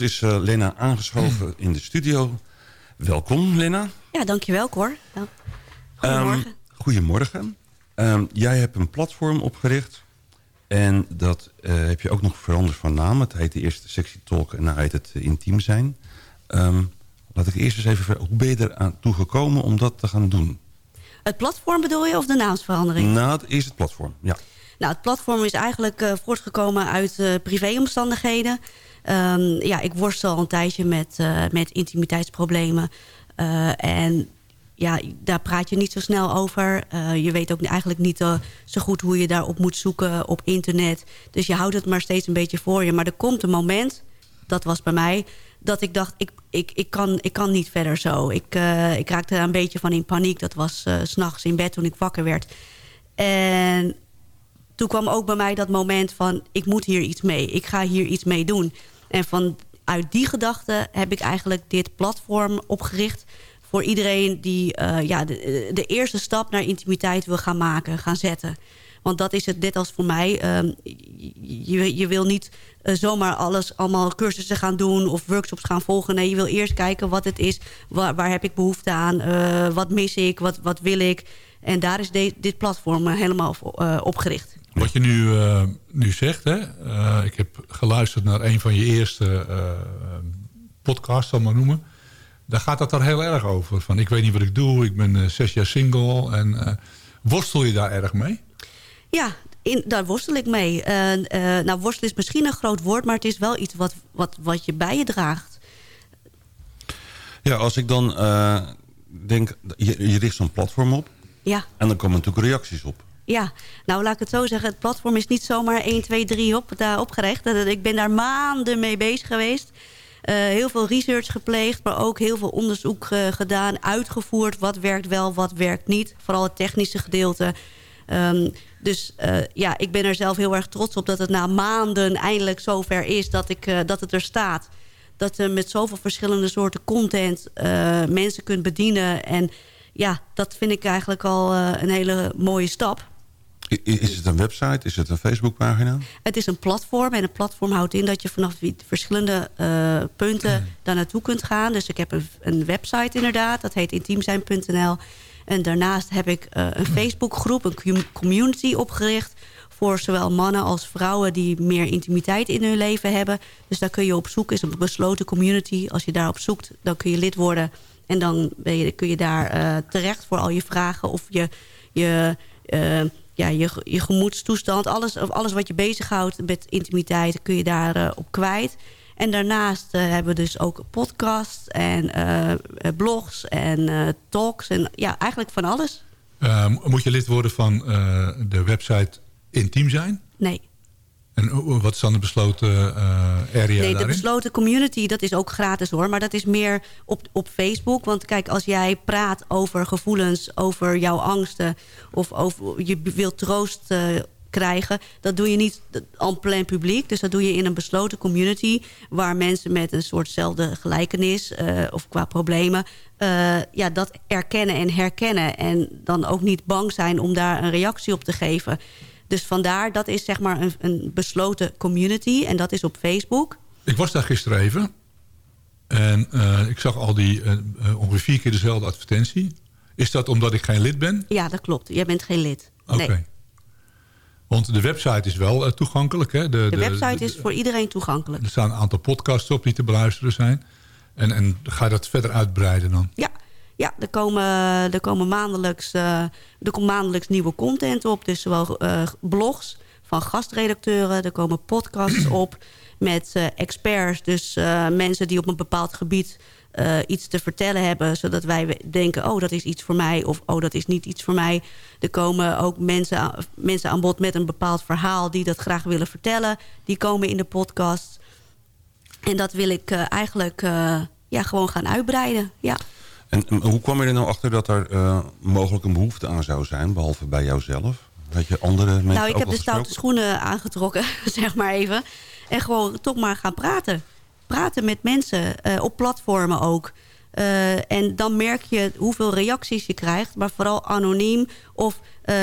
inmiddels is uh, Lena aangeschoven in de studio. Welkom, Lena. Ja, dankjewel, Cor. Ja. Goedemorgen. Um, goedemorgen. Um, jij hebt een platform opgericht. En dat uh, heb je ook nog veranderd van naam. Het heet de eerste Sexy Talk en nu heet het uh, Intiem Zijn. Um, laat ik eerst eens even vragen, hoe ben je er aan toe gekomen om dat te gaan doen? Het platform bedoel je of de naamsverandering? Nou, het is het platform, ja. Nou, het platform is eigenlijk uh, voortgekomen uit privéomstandigheden. Um, ja, ik worstel al een tijdje met, uh, met intimiteitsproblemen. en ja, daar praat je niet zo snel over. je weet ook eigenlijk niet zo goed hoe je daarop moet zoeken op internet. Dus je houdt het maar steeds een beetje voor je. Maar er komt een moment, dat was bij mij dat ik dacht, ik, ik, ik, kan, ik kan niet verder zo. Ik, ik raakte daar een beetje van in paniek. Dat was uh, s'nachts in bed toen ik wakker werd. En toen kwam ook bij mij dat moment van... ik moet hier iets mee, ik ga hier iets mee doen. En vanuit die gedachte heb ik eigenlijk dit platform opgericht... voor iedereen die uh, ja, de, eerste stap naar intimiteit wil gaan maken, gaan zetten... Want dat is het net als voor mij. Um, je, je wil niet uh, zomaar alles, allemaal cursussen gaan doen... of workshops gaan volgen. Nee, je wil eerst kijken wat het is. Waar, heb ik behoefte aan? Uh, wat mis ik? Wat, wat wil ik? En daar is dit platform helemaal op, opgericht. Wat je nu, nu zegt, hè? ik heb geluisterd naar een van je eerste podcasts, zal maar noemen. Daar gaat dat er heel erg over. Van ik weet niet wat ik doe, ik ben zes jaar single. En worstel je daar erg mee? Ja, in, daar worstel ik mee. Uh, uh, nou, worstel is misschien een groot woord... maar het is wel iets wat, wat, wat je bij je draagt. Ja, als ik dan uh, denk... Je, je richt zo'n platform op. Ja. En dan komen natuurlijk reacties op. Ja, nou laat ik het zo zeggen. Het platform is niet zomaar 1, 2, 3 op, daar opgericht. Ik ben daar maanden mee bezig geweest. Uh, heel veel research gepleegd, maar ook heel veel onderzoek uh, gedaan, uitgevoerd. Wat werkt wel, wat werkt niet. Vooral het technische gedeelte. Um, dus uh, ja, ik ben er zelf heel erg trots op dat het na maanden eindelijk zover is dat, ik, dat het er staat. Dat je met zoveel verschillende soorten content mensen kunt bedienen. En ja, dat vind ik eigenlijk al een hele mooie stap. Is het een website? Is het een Facebookpagina? Het is een platform. En een platform houdt in dat je vanaf verschillende uh, punten daar naartoe kunt gaan. Dus ik heb een, een website inderdaad. Dat heet intiemzijn.nl. En daarnaast heb ik uh, een Facebookgroep, een community opgericht... voor zowel mannen als vrouwen die meer intimiteit in hun leven hebben. Dus daar kun je op zoek, is een besloten community. Als je daarop zoekt, dan kun je lid worden. En dan ben je, kun je daar uh, terecht voor al je vragen of je... je uh, ja, je, je gemoedstoestand, alles, alles wat je bezighoudt met intimiteit... kun je daar uh, op kwijt. En daarnaast uh, hebben we dus ook podcasts en uh, blogs en uh, talks. En ja, eigenlijk van alles. Ehm, moet je lid worden van de website Intiem zijn? Nee. En wat is dan de besloten area Nee, de besloten community, dat is ook gratis hoor. Maar dat is meer op, op Facebook. Want kijk, als jij praat over gevoelens, over jouw angsten... of over, je wilt troost krijgen. Dat doe je niet en plein publiek. Dus dat doe je in een besloten community... waar mensen met een soortzelfde gelijkenis uh, of qua problemen... Uh, ja, dat erkennen en herkennen. En dan ook niet bang zijn om daar een reactie op te geven. Dus vandaar, dat is zeg maar een, een besloten community. En dat is op Facebook. Ik was daar gisteren even. En uh, ik zag al die ongeveer vier keer dezelfde advertentie. Is dat omdat ik geen lid ben? Ja, dat klopt. Jij bent geen lid. Oké. Okay. Want de website is wel uh, toegankelijk. Hè? De, de, de website de, is voor iedereen toegankelijk. Er staan een aantal podcasts op die te beluisteren zijn. En, en ga je dat verder uitbreiden dan? Ja, ja er, komen, er, komen maandelijks, uh, er komt maandelijks nieuwe content op. Dus zowel uh, blogs van gastredacteuren. Er komen podcasts op met experts. Dus mensen die op een bepaald gebied uh, iets te vertellen hebben... zodat wij denken, oh, dat is iets voor mij... of oh, dat is niet iets voor mij. Er komen ook mensen, mensen aan bod met een bepaald verhaal... die dat graag willen vertellen. Die komen in de podcast. En dat wil ik uh, eigenlijk uh, ja, gewoon gaan uitbreiden, ja. En, en, hoe kwam je er nou achter dat er mogelijk een behoefte aan zou zijn... behalve bij jouzelf? Weet je andere mensen Nou, ik heb de stoute schoenen aangetrokken, zeg maar even. En gewoon toch maar gaan praten praten met mensen, uh, op platformen ook. Uh, en dan merk je hoeveel reacties je krijgt. Maar vooral anoniem. Of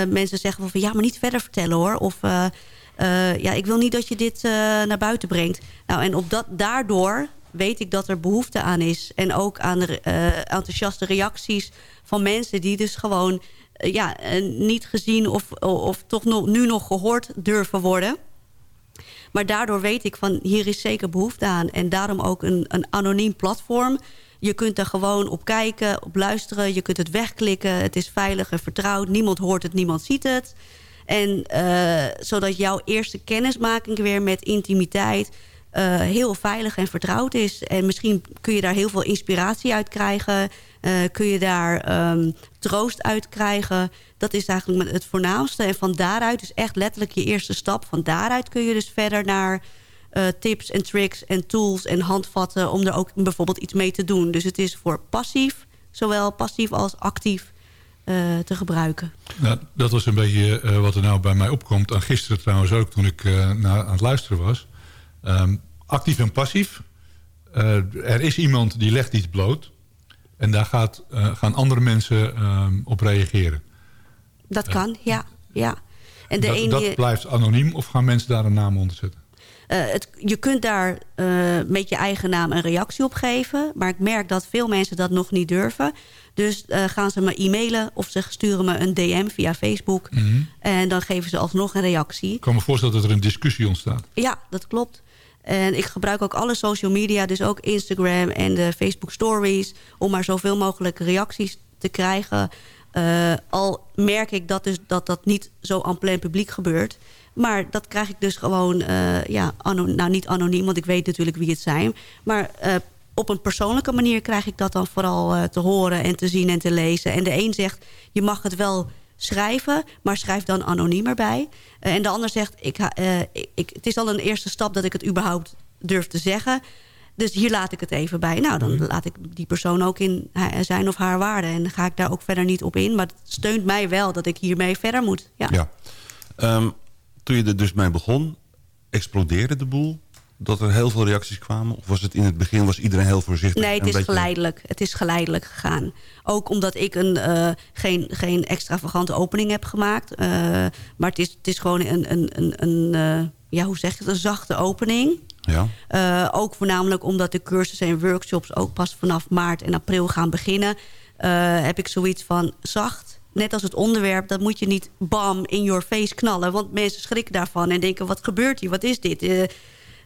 mensen zeggen van ja, maar niet verder vertellen hoor. Of ja, ik wil niet dat je dit naar buiten brengt. Nou, en op dat, daardoor weet ik dat er behoefte aan is. En ook aan de enthousiaste reacties van mensen... die dus gewoon ja, niet gezien of, of toch nu nog gehoord durven worden... Maar daardoor weet ik van hier is zeker behoefte aan. En daarom ook een, een anoniem platform. Je kunt er gewoon op kijken, op luisteren. Je kunt het wegklikken. Het is veilig en vertrouwd. Niemand hoort het, niemand ziet het. En zodat jouw eerste kennismaking weer met intimiteit... Uh, heel veilig en vertrouwd is. En misschien kun je daar heel veel inspiratie uit krijgen. Uh, kun je daar um, troost uit krijgen. Dat is eigenlijk het voornaamste. En van daaruit is echt letterlijk je eerste stap. Van daaruit kun je dus verder naar uh, tips en tricks en tools en handvatten... om er ook bijvoorbeeld iets mee te doen. Dus het is voor passief, zowel passief als actief... Te gebruiken. Nou, dat was een beetje wat er nou bij mij opkomt. En gisteren trouwens ook, toen ik naar, aan het luisteren was. Um, actief en passief. er is iemand die legt iets bloot. En daar gaat, gaan andere mensen um, op reageren. Dat kan, ja. ja. En de dat, ene... dat blijft anoniem of gaan mensen daar een naam onder zetten? Uh, het, je kunt daar uh, met je eigen naam een reactie op geven. Maar ik merk dat veel mensen dat nog niet durven. Dus uh, gaan ze me e-mailen of ze sturen me een DM via Facebook. Mm -hmm. En dan geven ze alsnog een reactie. Ik kan me voorstellen dat er een discussie ontstaat. Ja, dat klopt. En ik gebruik ook alle social media, dus ook Instagram en de Facebook stories... om maar zoveel mogelijk reacties te krijgen. al merk ik dat, dus, dat dat niet zo aan plein publiek gebeurt... Maar dat krijg ik dus gewoon, uh, ja, nou niet anoniem, want ik weet natuurlijk wie het zijn. Maar uh, op een persoonlijke manier krijg ik dat dan vooral te horen en te zien en te lezen. En de een zegt, je mag het wel schrijven, maar schrijf dan anoniem erbij. en de ander zegt, ik, ik, het is al een eerste stap dat ik het überhaupt durf te zeggen. Dus hier laat ik het even bij. Nou, dan laat ik die persoon ook in zijn of haar waarde. En dan ga ik daar ook verder niet op in. Maar het steunt mij wel dat ik hiermee verder moet. Ja. ja. Um, toen je er dus mee begon, explodeerde de boel? Dat er heel veel reacties kwamen? Of was het in het begin was iedereen heel voorzichtig? Nee, het is geleidelijk. Het is geleidelijk gegaan. Ook omdat ik een, uh, geen, geen extravagante opening heb gemaakt. Uh, maar het is, het is gewoon een, een, een, een uh, ja, hoe zeg je het, een zachte opening. Ja. ook voornamelijk omdat de cursussen en workshops ook pas vanaf maart en april gaan beginnen. heb ik zoiets van zacht net als het onderwerp, dat moet je niet bam in your face knallen. Want mensen schrikken daarvan en denken, wat gebeurt hier? Wat is dit? Uh,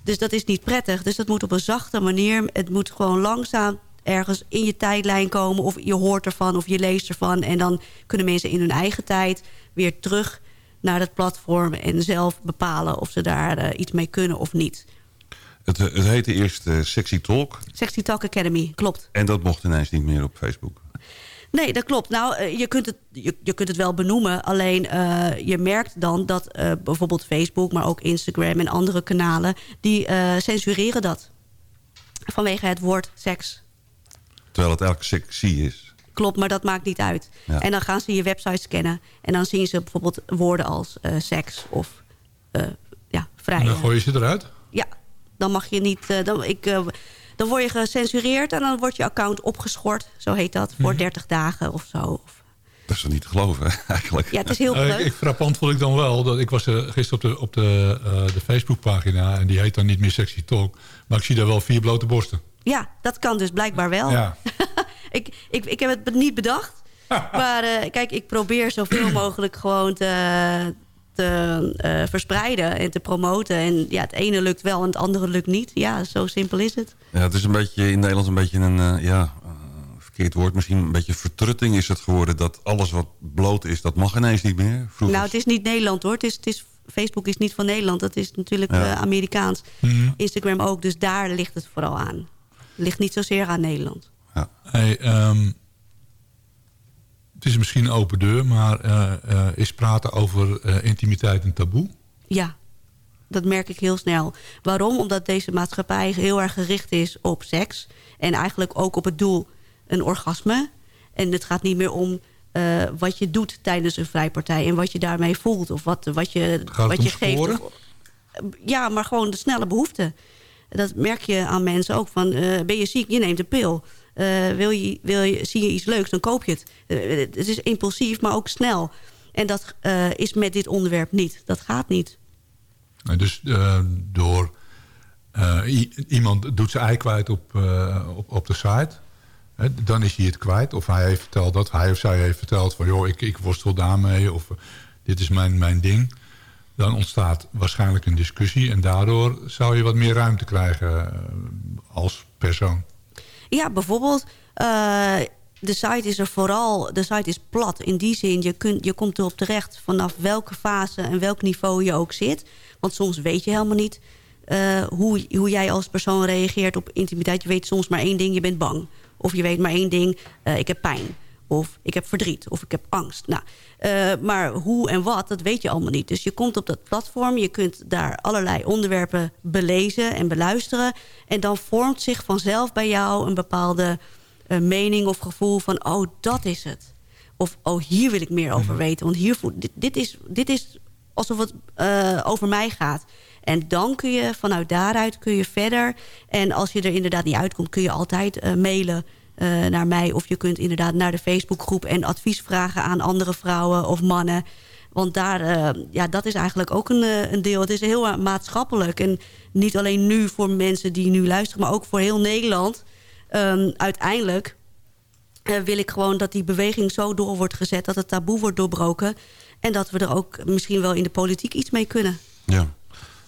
dus dat is niet prettig. Dus dat moet op een zachte manier. Het moet gewoon langzaam ergens in je tijdlijn komen. Of je hoort ervan of je leest ervan. En dan kunnen mensen in hun eigen tijd weer terug naar het platform... en zelf bepalen of ze daar uh, iets mee kunnen of niet. Het, het heette eerst uh, Sexy Talk. Sexy Talk Academy, klopt. En dat mocht ineens niet meer op Facebook. Nee, dat klopt. Nou, eh, je kunt het, je, je kunt het wel benoemen. Alleen uh, je merkt dan dat uh, bijvoorbeeld Facebook... maar ook Instagram en andere kanalen... die uh, censureren dat. Vanwege het woord seks. Terwijl het eigenlijk sexy is. Klopt, maar dat maakt niet uit. Ja. En dan gaan ze je website scannen. En dan zien ze bijvoorbeeld woorden als seks of ja, vrij. En dan gooi je ze eruit? Ja, dan mag je niet... dan, ik dan word je gecensureerd en dan wordt je account opgeschort. Zo heet dat, voor 30 mhm. dagen of zo. Dat is toch niet te geloven, eigenlijk? Ja, het is heel leuk. Uh, ik, frappant vond ik dan wel. Dat ik was uh, gisteren op de, op de, uh, de Facebookpagina... en die heet dan niet meer Sexy Talk. Maar ik zie daar wel vier blote borsten. Ja, dat kan dus blijkbaar wel. Ja. ik, ik, ik heb het niet bedacht. maar kijk, ik probeer zoveel mogelijk gewoon te, te uh, verspreiden en te promoten. En ja, het ene lukt wel en het andere lukt niet. Ja, zo simpel is het. Ja, het is een beetje in Nederland een beetje een, uh, ja, uh, verkeerd woord. Misschien een beetje vertrutting is het geworden. Dat alles wat bloot is, dat mag ineens niet meer. Vroeger... Nou, het is niet Nederland hoor. Het is, het is, Facebook is niet van Nederland. Dat is natuurlijk ja. Amerikaans. Mm -hmm. Instagram ook. Dus daar ligt het vooral aan. Het ligt niet zozeer aan Nederland. Ja. Hey, um het is misschien een open deur, maar uh, uh, is praten over uh, intimiteit een taboe? Ja, dat merk ik heel snel. Waarom? Omdat deze maatschappij heel erg gericht is op seks. En eigenlijk ook op het doel een orgasme. En het gaat niet meer om wat je doet tijdens een vrijpartij... en wat je daarmee voelt of wat, wat je, wat je geeft. Ja, maar gewoon de snelle behoefte. Dat merk je aan mensen ook. Van, ben je ziek? Je neemt een pil. Uh, wil je, wil je, zie je iets leuks, dan koop je het. Uh, het is impulsief, maar ook snel. En dat uh, is met dit onderwerp niet. Dat gaat niet. Dus door iemand doet zijn ei kwijt op, op, op de site dan is hij het kwijt. Of hij heeft verteld dat, hij of zij heeft verteld van... joh, ik, ik worstel daarmee of dit is mijn, mijn ding. Dan ontstaat waarschijnlijk een discussie... en daardoor zou je wat meer ruimte krijgen eh, als persoon. Ja, bijvoorbeeld... Uh, de site is er vooral, de site is plat. In die zin, je, kunt, je komt erop terecht vanaf welke fase en welk niveau je ook zit. Want soms weet je helemaal niet uh, hoe, hoe jij als persoon reageert op intimiteit. Je weet soms maar één ding, je bent bang. Of je weet maar één ding, uh, ik heb pijn. Of ik heb verdriet. Of ik heb angst. Nou, uh, maar hoe en wat, dat weet je allemaal niet. Dus je komt op dat platform. Je kunt daar allerlei onderwerpen belezen en beluisteren. En dan vormt zich vanzelf bij jou een bepaalde uh, mening of gevoel van... oh, dat is het. Of oh, hier wil ik meer over mhm. weten. Want hier, dit, dit, is, dit is alsof het uh, over mij gaat. En dan kun je vanuit daaruit kun je verder. En als je er inderdaad niet uitkomt, kun je altijd uh, mailen uh, naar mij. Of je kunt inderdaad naar de Facebookgroep en advies vragen aan andere vrouwen of mannen. Want daar, uh, ja, dat is eigenlijk ook een, een deel. Het is heel maatschappelijk. En niet alleen nu voor mensen die nu luisteren, maar ook voor heel Nederland. Um, uiteindelijk uh, wil ik gewoon dat die beweging zo door wordt gezet... dat het taboe wordt doorbroken. En dat we er ook misschien wel in de politiek iets mee kunnen. Ja.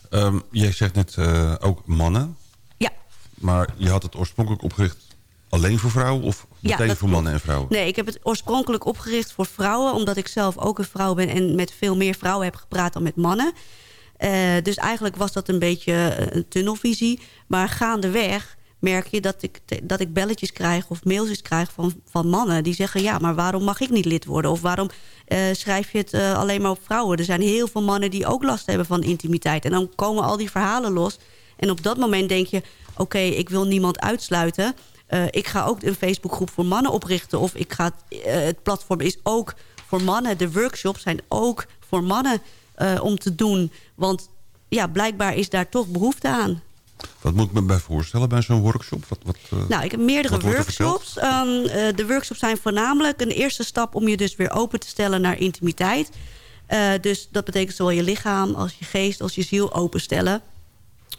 Um, jij zegt net uh, ook mannen. Ja. Maar je had het oorspronkelijk opgericht alleen voor vrouwen of meteen ja, voor mannen en vrouwen? Nee, ik heb het oorspronkelijk opgericht voor vrouwen... omdat ik zelf ook een vrouw ben en met veel meer vrouwen heb gepraat dan met mannen. Uh, dus eigenlijk was dat een beetje een tunnelvisie. Maar gaandeweg merk je dat ik, dat ik belletjes krijg of mailtjes krijg van, van mannen... die zeggen, ja, maar waarom mag ik niet lid worden? Of waarom uh, schrijf je het uh, alleen maar op vrouwen? Er zijn heel veel mannen die ook last hebben van intimiteit. En dan komen al die verhalen los. En op dat moment denk je, oké, okay, ik wil niemand uitsluiten... Uh, ik ga ook een Facebookgroep voor mannen oprichten. Of ik ga, het platform is ook voor mannen. De workshops zijn ook voor mannen om te doen. Want ja, blijkbaar is daar toch behoefte aan. Wat moet ik me bij voorstellen bij zo'n workshop? Wat, wat, nou, ik heb meerdere workshops. Um, uh, de workshops zijn voornamelijk een eerste stap om je dus weer open te stellen naar intimiteit. Dus dat betekent zowel je lichaam als je geest als je ziel openstellen.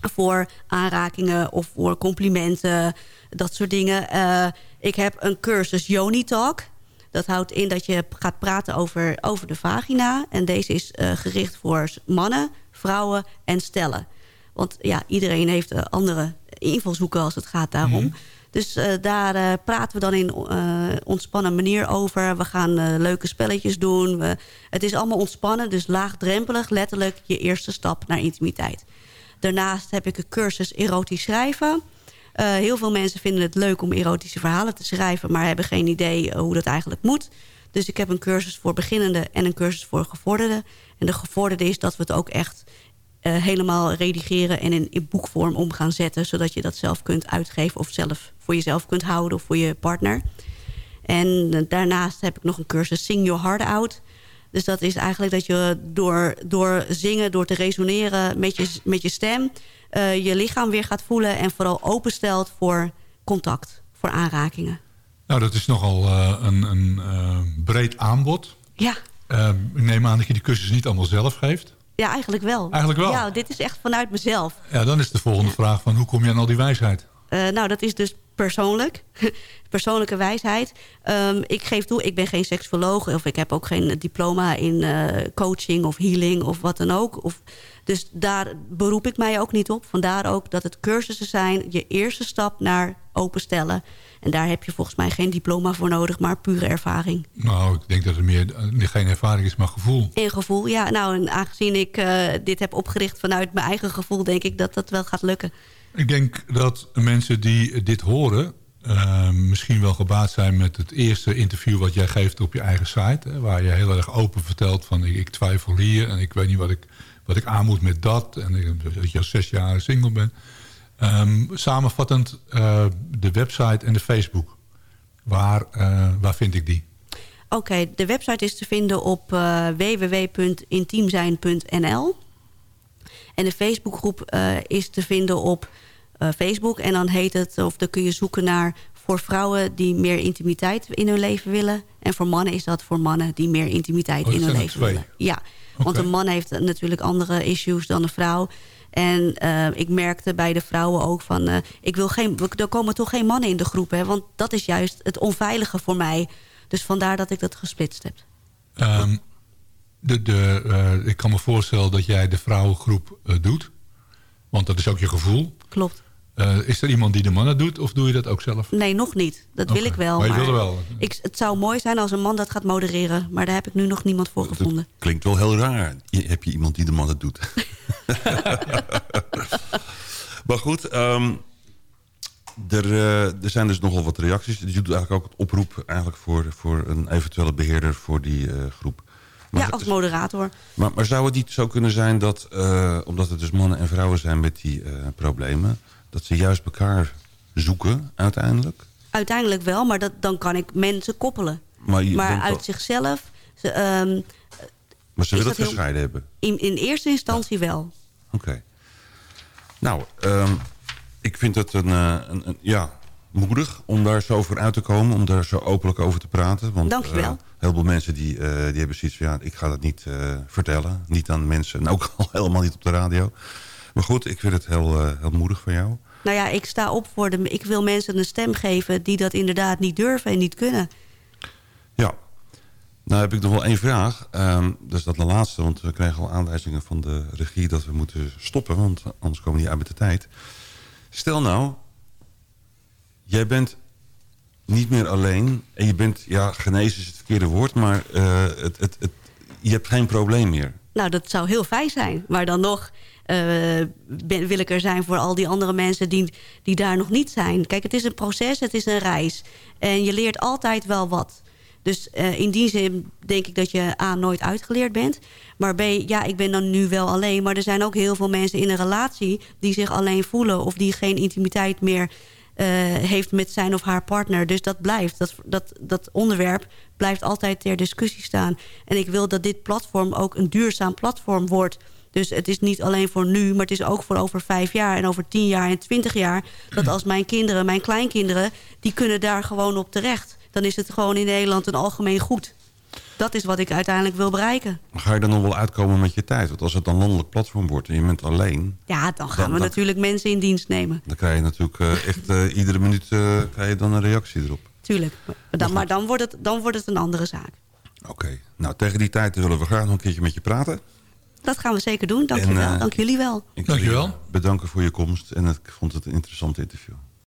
Voor aanrakingen of voor complimenten, dat soort dingen. ik heb een cursus Yoni Talk. Dat houdt in dat je gaat praten over, over de vagina. En deze is gericht voor mannen, vrouwen en stellen. Want ja, iedereen heeft uh, andere invalshoeken als het gaat daarom. Mhm. Dus uh, daar uh, praten we dan in ontspannen manier over. We gaan leuke spelletjes doen. We, het is allemaal ontspannen, dus laagdrempelig. Letterlijk je eerste stap naar intimiteit. Daarnaast heb ik een cursus erotisch schrijven. heel veel mensen vinden het leuk om erotische verhalen te schrijven... maar hebben geen idee hoe dat eigenlijk moet. Dus ik heb een cursus voor beginnende en een cursus voor gevorderden. En de gevorderde is dat we het ook echt uh, helemaal redigeren en in, in, boekvorm om gaan zetten. Zodat je dat zelf kunt uitgeven of zelf voor jezelf kunt houden of voor je partner. En daarnaast heb ik nog een cursus Sing Your Heart Out. Dus dat is eigenlijk dat je door, door zingen, door te resoneren met je, met je stem... Uh, je lichaam weer gaat voelen en vooral openstelt voor contact, voor aanrakingen. Nou, dat is nogal een, een breed aanbod. Ja. ik neem aan dat je die cursus niet allemaal zelf geeft. Ja, eigenlijk wel. Eigenlijk wel? Ja, dit is echt vanuit mezelf. Ja, dan is de volgende vraag van hoe kom je aan al die wijsheid? Nou, dat is dus persoonlijk. Persoonlijke wijsheid. Um, ik geef toe, ik ben geen seksuoloog... of ik heb ook geen diploma in uh, coaching of healing of wat dan ook. Of, dus daar beroep ik mij ook niet op. Vandaar ook dat het cursussen zijn... je eerste stap naar openstellen... En daar heb je volgens mij geen diploma voor nodig, maar pure ervaring. Nou, ik denk dat het meer geen ervaring is, maar gevoel. In gevoel, ja. Nou, en aangezien ik uh, dit heb opgericht vanuit mijn eigen gevoel... denk ik dat dat wel gaat lukken. Ik denk dat mensen die dit horen... Uh, misschien wel gebaat zijn met het eerste interview wat jij geeft op je eigen site. Hè, waar je heel erg open vertelt van ik, twijfel hier en ik weet niet wat ik, wat ik aan moet met dat. En ik, dat je al zes jaar single bent. Um, samenvattend uh, de website en de Facebook. Waar, uh, waar vind ik die? Oké, de website is te vinden op www.intiemzijn.nl. En de Facebookgroep is te vinden op Facebook. En dan heet het, of dan kun je zoeken naar voor vrouwen die meer intimiteit in hun leven willen. En voor mannen is dat voor mannen die meer intimiteit oh, in hun leven willen. Ja, okay. want een man heeft natuurlijk andere issues dan een vrouw. En ik merkte bij de vrouwen ook van... ik wil geen, er komen toch geen mannen in de groep. Hè, want dat is juist het onveilige voor mij. Dus vandaar dat ik dat gesplitst heb. Um, de, de, ik kan me voorstellen dat jij de vrouwengroep doet. Want dat is ook je gevoel. Klopt. Uh, is er iemand die de mannen doet of doe je dat ook zelf? Nee, nog niet. Dat wil ik wel. Maar je wil wel. Ik, het zou mooi zijn als een man dat gaat modereren. Maar daar heb ik nu nog niemand voor gevonden. klinkt wel heel raar. Heb je iemand die de mannen doet? maar goed, um, er, uh, er zijn dus nogal wat reacties. Je doet eigenlijk ook het oproep eigenlijk voor, voor een eventuele beheerder voor die uh, groep. Maar ja, als moderator. Maar, maar, zou het niet zo kunnen zijn dat, omdat het dus mannen en vrouwen zijn met die problemen dat ze juist elkaar zoeken uiteindelijk? Uiteindelijk wel, maar dat, dan kan ik mensen koppelen. Maar, maar uit zichzelf... Ze, um, maar ze willen het gescheiden hebben? In, in eerste instantie wel. Oké. Nou, um, ik vind het een, eh, een, een, ja, moedig om daar zo over uit te komen. Om daar zo openlijk over te praten. Want, Dankjewel. Uh, heel veel mensen die, uh, die hebben zoiets van... ja, ik ga dat niet uh, vertellen. Niet aan mensen. En ook al helemaal niet op de radio. Maar goed, ik vind het heel, heel moedig van jou. Nou ja, ik sta op voor de... Ik wil mensen een stem geven die dat inderdaad niet durven en niet kunnen. Ja. Nou heb ik nog wel één vraag. Um, dus dat de laatste, want we krijgen al aanwijzingen van de regie... dat we moeten stoppen, want anders komen we niet uit met de tijd. Stel nou, jij bent niet meer alleen... en je bent, ja, genezen is het verkeerde woord... maar het, het, het, je hebt geen probleem meer. Nou, dat zou heel fijn zijn. Maar dan nog uh, wil ik er zijn voor al die andere mensen die, die daar nog niet zijn. Kijk, het is een proces, het is een reis. En je leert altijd wel wat. Dus uh, in die zin denk ik dat je A, nooit uitgeleerd bent. Maar B, ja, ik ben dan nu wel alleen. Maar er zijn ook heel veel mensen in een relatie... die zich alleen voelen of die geen intimiteit meer heeft met zijn of haar partner. Dus dat blijft. Dat, dat, dat onderwerp blijft altijd ter discussie staan. En ik wil dat dit platform ook een duurzaam platform wordt... Dus het is niet alleen voor nu, maar het is ook voor over vijf jaar... en over tien jaar en twintig jaar... dat als mijn kinderen, mijn kleinkinderen... die kunnen daar gewoon op terecht. Dan is het gewoon in Nederland een algemeen goed. Dat is wat ik uiteindelijk wil bereiken. Ga je dan nog wel uitkomen met je tijd? Want als het een landelijk platform wordt en je bent alleen... Ja, dan gaan we natuurlijk mensen in dienst nemen. Dan krijg je natuurlijk uh, echt uh, iedere minuut uh, krijg je dan een reactie erop. Tuurlijk. Maar dan, maar dan, wordt, het, dan wordt het een andere zaak. Oké. Nou, tegen die tijd willen we graag nog een keertje met je praten. Dat gaan we zeker doen. Dank, en, je wel. Dank jullie wel. Ik Dank je wel. Bedanken voor je komst. En ik vond het een interessant interview.